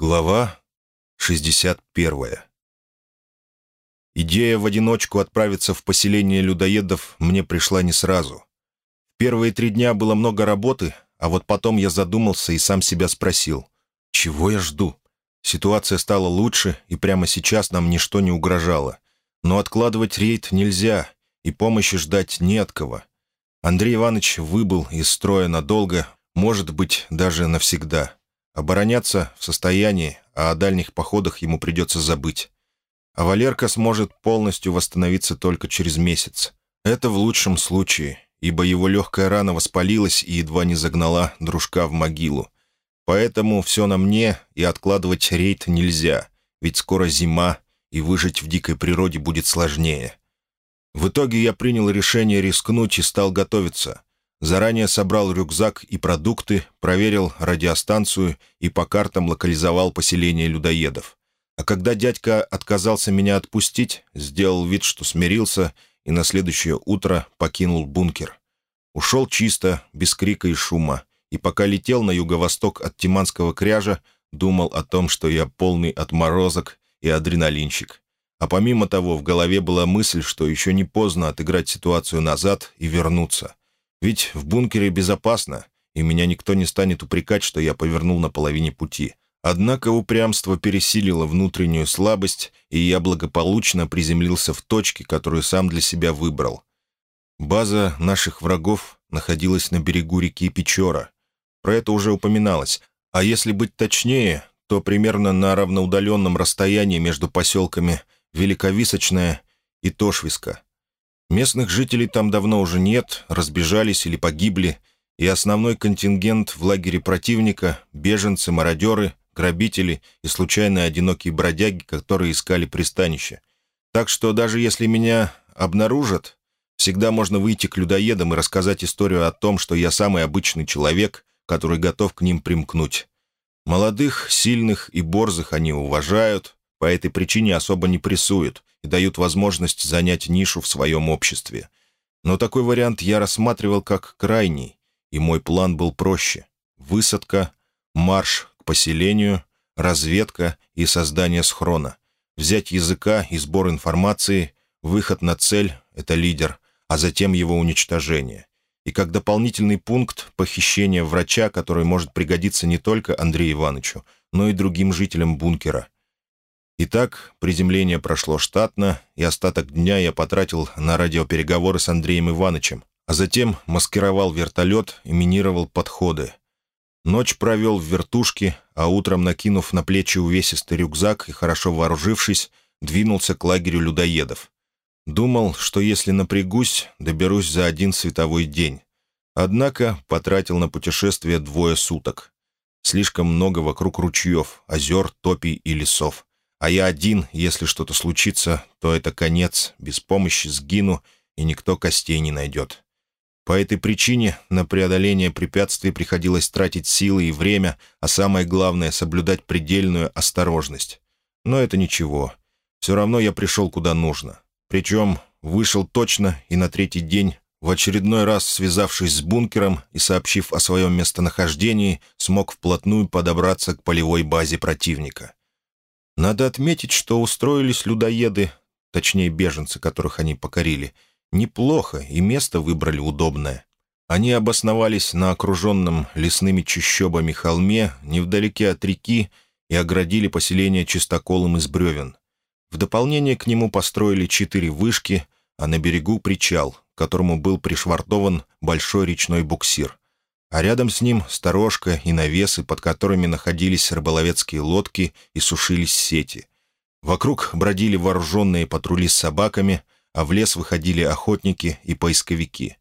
Глава 61 Идея в одиночку отправиться в поселение людоедов мне пришла не сразу. В первые три дня было много работы, а вот потом я задумался и сам себя спросил, чего я жду? Ситуация стала лучше, и прямо сейчас нам ничто не угрожало. Но откладывать рейд нельзя, и помощи ждать не от кого. Андрей Иванович выбыл из строя надолго, может быть, даже навсегда. Обороняться в состоянии, а о дальних походах ему придется забыть. А Валерка сможет полностью восстановиться только через месяц. Это в лучшем случае, ибо его легкая рана воспалилась и едва не загнала дружка в могилу. Поэтому все на мне, и откладывать рейд нельзя, ведь скоро зима, и выжить в дикой природе будет сложнее. В итоге я принял решение рискнуть и стал готовиться. Заранее собрал рюкзак и продукты, проверил радиостанцию и по картам локализовал поселение людоедов. А когда дядька отказался меня отпустить, сделал вид, что смирился, и на следующее утро покинул бункер. Ушел чисто, без крика и шума, и пока летел на юго-восток от Тиманского кряжа, думал о том, что я полный отморозок и адреналинщик. А помимо того, в голове была мысль, что еще не поздно отыграть ситуацию назад и вернуться. Ведь в бункере безопасно, и меня никто не станет упрекать, что я повернул на половине пути. Однако упрямство пересилило внутреннюю слабость, и я благополучно приземлился в точке, которую сам для себя выбрал. База наших врагов находилась на берегу реки Печора. Про это уже упоминалось. А если быть точнее, то примерно на равноудаленном расстоянии между поселками Великовисочная и Тошвиска. Местных жителей там давно уже нет, разбежались или погибли, и основной контингент в лагере противника — беженцы, мародеры, грабители и случайные одинокие бродяги, которые искали пристанище. Так что даже если меня обнаружат, всегда можно выйти к людоедам и рассказать историю о том, что я самый обычный человек, который готов к ним примкнуть. Молодых, сильных и борзых они уважают, по этой причине особо не прессуют, и дают возможность занять нишу в своем обществе. Но такой вариант я рассматривал как крайний, и мой план был проще. Высадка, марш к поселению, разведка и создание схрона. Взять языка и сбор информации, выход на цель — это лидер, а затем его уничтожение. И как дополнительный пункт — похищение врача, который может пригодиться не только Андрею Ивановичу, но и другим жителям бункера — Итак, приземление прошло штатно, и остаток дня я потратил на радиопереговоры с Андреем Ивановичем, а затем маскировал вертолет и минировал подходы. Ночь провел в вертушке, а утром, накинув на плечи увесистый рюкзак и хорошо вооружившись, двинулся к лагерю людоедов. Думал, что если напрягусь, доберусь за один световой день. Однако потратил на путешествие двое суток. Слишком много вокруг ручьев, озер, топий и лесов. А я один, если что-то случится, то это конец, без помощи сгину, и никто костей не найдет. По этой причине на преодоление препятствий приходилось тратить силы и время, а самое главное — соблюдать предельную осторожность. Но это ничего. Все равно я пришел куда нужно. Причем вышел точно и на третий день, в очередной раз связавшись с бункером и сообщив о своем местонахождении, смог вплотную подобраться к полевой базе противника. Надо отметить, что устроились людоеды, точнее беженцы, которых они покорили, неплохо, и место выбрали удобное. Они обосновались на окруженном лесными чащобами холме, невдалеке от реки, и оградили поселение чистоколом из бревен. В дополнение к нему построили четыре вышки, а на берегу причал, к которому был пришвартован большой речной буксир а рядом с ним сторожка и навесы, под которыми находились рыболовецкие лодки и сушились сети. Вокруг бродили вооруженные патрули с собаками, а в лес выходили охотники и поисковики.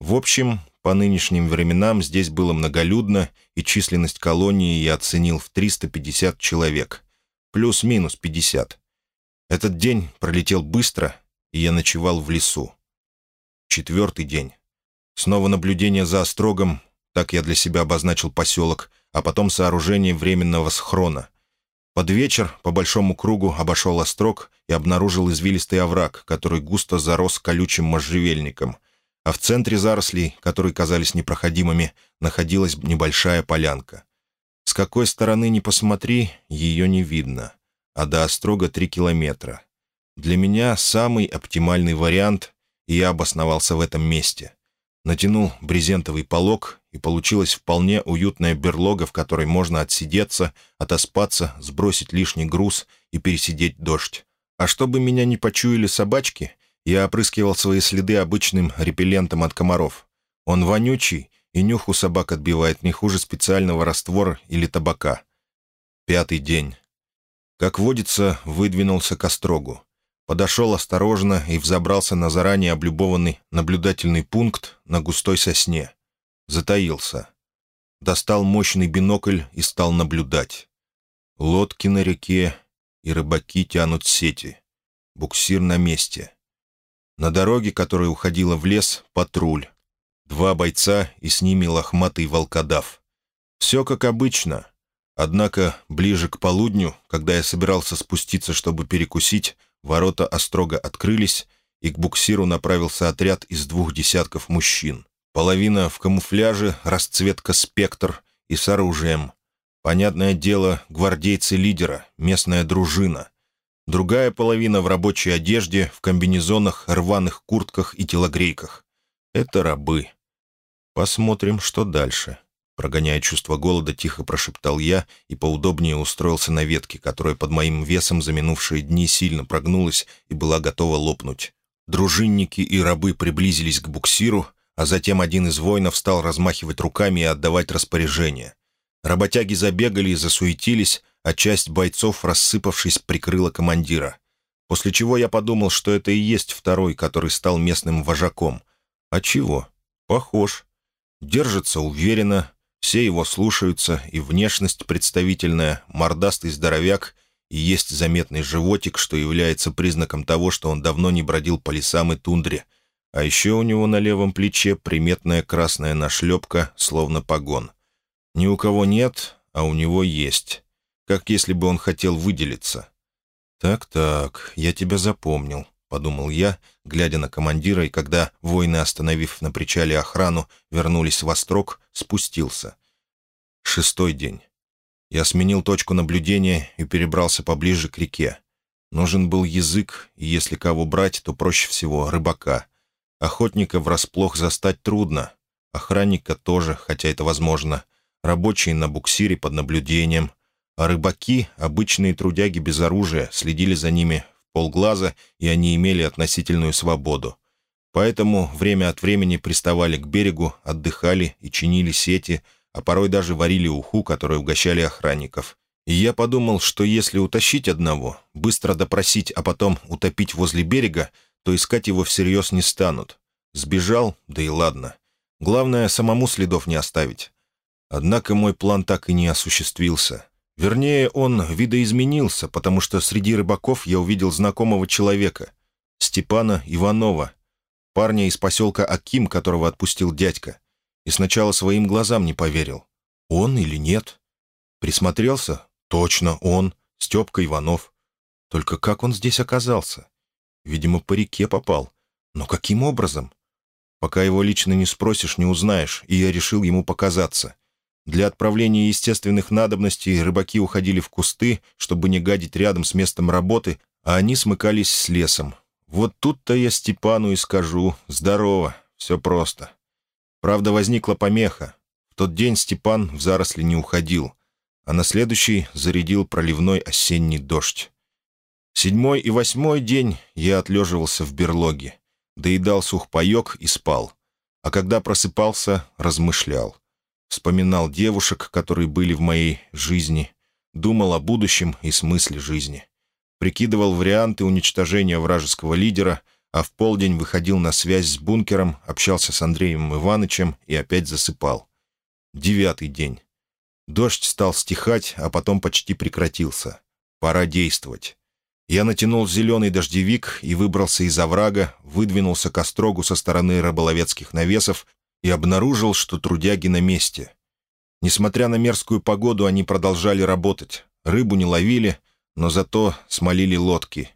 В общем, по нынешним временам здесь было многолюдно, и численность колонии я оценил в 350 человек. Плюс-минус 50. Этот день пролетел быстро, и я ночевал в лесу. Четвертый день. Снова наблюдение за острогом, так я для себя обозначил поселок, а потом сооружение временного схрона. Под вечер по большому кругу обошел острог и обнаружил извилистый овраг, который густо зарос колючим можжевельником, а в центре зарослей, которые казались непроходимыми, находилась небольшая полянка. С какой стороны ни посмотри, ее не видно, а до Острога три километра. Для меня самый оптимальный вариант, и я обосновался в этом месте. Натянул брезентовый полог, и получилась вполне уютная берлога, в которой можно отсидеться, отоспаться, сбросить лишний груз и пересидеть дождь. А чтобы меня не почуяли собачки, я опрыскивал свои следы обычным репеллентом от комаров. Он вонючий, и нюх у собак отбивает не хуже специального раствора или табака. Пятый день. Как водится, выдвинулся к острогу. Подошел осторожно и взобрался на заранее облюбованный наблюдательный пункт на густой сосне. Затаился. Достал мощный бинокль и стал наблюдать. Лодки на реке и рыбаки тянут сети. Буксир на месте. На дороге, которая уходила в лес, патруль. Два бойца и с ними лохматый волкодав. Все как обычно. Однако ближе к полудню, когда я собирался спуститься, чтобы перекусить, Ворота острого открылись, и к буксиру направился отряд из двух десятков мужчин. Половина в камуфляже, расцветка «Спектр» и с оружием. Понятное дело, гвардейцы лидера, местная дружина. Другая половина в рабочей одежде, в комбинезонах, рваных куртках и телогрейках. Это рабы. Посмотрим, что дальше. Прогоняя чувство голода, тихо прошептал я и поудобнее устроился на ветке, которая под моим весом за минувшие дни сильно прогнулась и была готова лопнуть. Дружинники и рабы приблизились к буксиру, а затем один из воинов стал размахивать руками и отдавать распоряжения. Работяги забегали и засуетились, а часть бойцов, рассыпавшись, прикрыла командира. После чего я подумал, что это и есть второй, который стал местным вожаком. А чего? Похож. Держится уверенно, все его слушаются, и внешность представительная, мордастый здоровяк, и есть заметный животик, что является признаком того, что он давно не бродил по лесам и тундре. А еще у него на левом плече приметная красная нашлепка, словно погон. Ни у кого нет, а у него есть. Как если бы он хотел выделиться. «Так-так, я тебя запомнил», — подумал я, глядя на командира, и когда воины, остановив на причале охрану, вернулись в острог, спустился. Шестой день. Я сменил точку наблюдения и перебрался поближе к реке. Нужен был язык, и если кого брать, то проще всего рыбака. Охотника врасплох застать трудно. Охранника тоже, хотя это возможно. Рабочие на буксире под наблюдением. А рыбаки, обычные трудяги без оружия, следили за ними полглаза, и они имели относительную свободу. Поэтому время от времени приставали к берегу, отдыхали и чинили сети, а порой даже варили уху, которой угощали охранников. И я подумал, что если утащить одного, быстро допросить, а потом утопить возле берега, то искать его всерьез не станут. Сбежал, да и ладно. Главное, самому следов не оставить. Однако мой план так и не осуществился. Вернее, он видоизменился, потому что среди рыбаков я увидел знакомого человека, Степана Иванова, парня из поселка Аким, которого отпустил дядька. И сначала своим глазам не поверил. Он или нет? Присмотрелся? Точно, он, Степка Иванов. Только как он здесь оказался? Видимо, по реке попал. Но каким образом? Пока его лично не спросишь, не узнаешь, и я решил ему показаться — для отправления естественных надобностей рыбаки уходили в кусты, чтобы не гадить рядом с местом работы, а они смыкались с лесом. Вот тут-то я Степану и скажу «Здорово, все просто». Правда, возникла помеха. В тот день Степан в заросли не уходил, а на следующий зарядил проливной осенний дождь. Седьмой и восьмой день я отлеживался в берлоге, доедал сухпайок и спал. А когда просыпался, размышлял — Вспоминал девушек, которые были в моей жизни. Думал о будущем и смысле жизни. Прикидывал варианты уничтожения вражеского лидера, а в полдень выходил на связь с бункером, общался с Андреем Ивановичем и опять засыпал. Девятый день. Дождь стал стихать, а потом почти прекратился. Пора действовать. Я натянул зеленый дождевик и выбрался из оврага, выдвинулся к острогу со стороны рыболовецких навесов и обнаружил, что трудяги на месте. Несмотря на мерзкую погоду, они продолжали работать. Рыбу не ловили, но зато смолили лодки.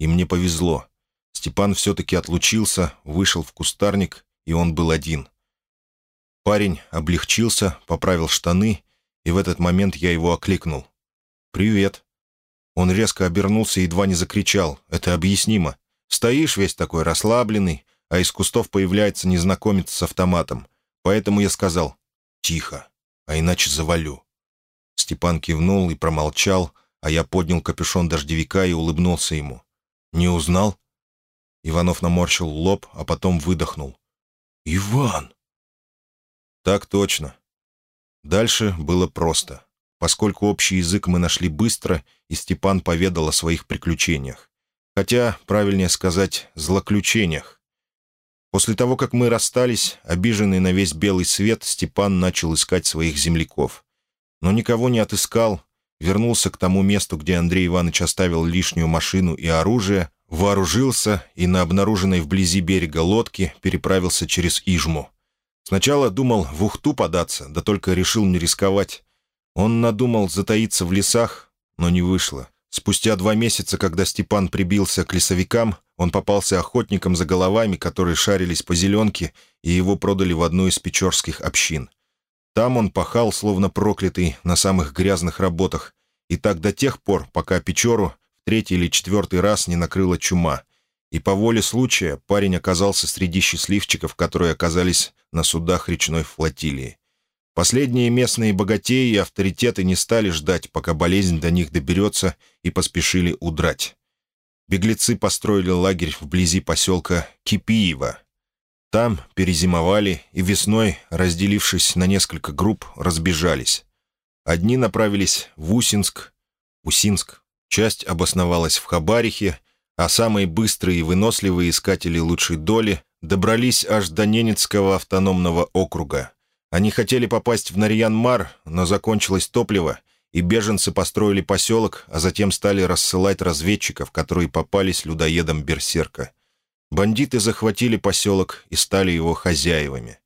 И мне повезло. Степан все-таки отлучился, вышел в кустарник, и он был один. Парень облегчился, поправил штаны и в этот момент я его окликнул. «Привет». Он резко обернулся и едва не закричал. «Это объяснимо. Стоишь весь такой расслабленный, а из кустов появляется незнакомец с автоматом. Поэтому я сказал «Тихо, а иначе завалю». Степан кивнул и промолчал, а я поднял капюшон дождевика и улыбнулся ему. «Не узнал?» Иванов наморщил лоб, а потом выдохнул. «Иван!» «Так точно». Дальше было просто. Поскольку общий язык мы нашли быстро, и Степан поведал о своих приключениях. Хотя, правильнее сказать, злоключениях. После того, как мы расстались, обиженный на весь белый свет, Степан начал искать своих земляков. Но никого не отыскал, вернулся к тому месту, где Андрей Иванович оставил лишнюю машину и оружие, вооружился и на обнаруженной вблизи берега лодке переправился через Ижму. Сначала думал в Ухту податься, да только решил не рисковать. Он надумал затаиться в лесах, но не вышло. Спустя два месяца, когда Степан прибился к лесовикам, он попался охотникам за головами, которые шарились по зеленке, и его продали в одну из печорских общин. Там он пахал, словно проклятый, на самых грязных работах, и так до тех пор, пока Печору в третий или четвертый раз не накрыла чума. И по воле случая парень оказался среди счастливчиков, которые оказались на судах речной флотилии. Последние местные богатеи и авторитеты не стали ждать, пока болезнь до них доберется, и поспешили удрать. Беглецы построили лагерь вблизи поселка Кипиево. Там перезимовали и весной, разделившись на несколько групп, разбежались. Одни направились в Усинск, Усинск, часть обосновалась в Хабарихе, а самые быстрые и выносливые искатели лучшей доли добрались аж до Ненецкого автономного округа. Они хотели попасть в Нарьян-Мар, но закончилось топливо, и беженцы построили поселок, а затем стали рассылать разведчиков, которые попались людоедам Берсерка. Бандиты захватили поселок и стали его хозяевами.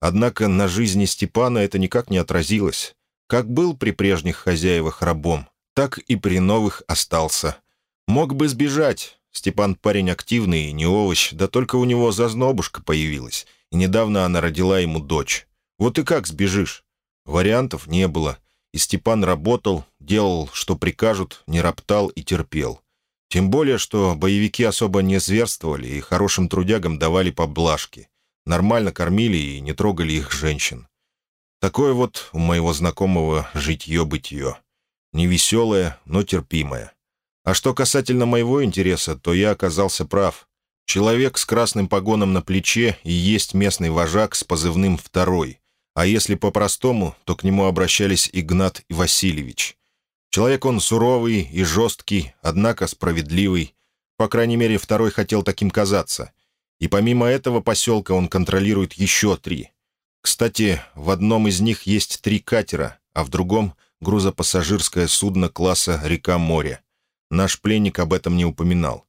Однако на жизни Степана это никак не отразилось. Как был при прежних хозяевах рабом, так и при новых остался. Мог бы сбежать. Степан парень активный и не овощ, да только у него зазнобушка появилась, и недавно она родила ему дочь. Вот и как сбежишь? Вариантов не было. И Степан работал, делал, что прикажут, не роптал и терпел. Тем более, что боевики особо не зверствовали и хорошим трудягам давали поблажки. Нормально кормили и не трогали их женщин. Такое вот у моего знакомого житье-бытие. Невеселое, но терпимое. А что касательно моего интереса, то я оказался прав. Человек с красным погоном на плече и есть местный вожак с позывным «Второй», а если по-простому, то к нему обращались Игнат и Васильевич. Человек он суровый и жесткий, однако справедливый. По крайней мере, второй хотел таким казаться. И помимо этого поселка он контролирует еще три. Кстати, в одном из них есть три катера, а в другом — грузопассажирское судно класса «Река-море». Наш пленник об этом не упоминал.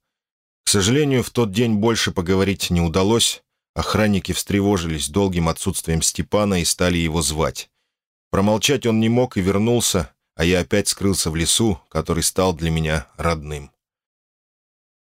К сожалению, в тот день больше поговорить не удалось, Охранники встревожились долгим отсутствием Степана и стали его звать. Промолчать он не мог и вернулся, а я опять скрылся в лесу, который стал для меня родным.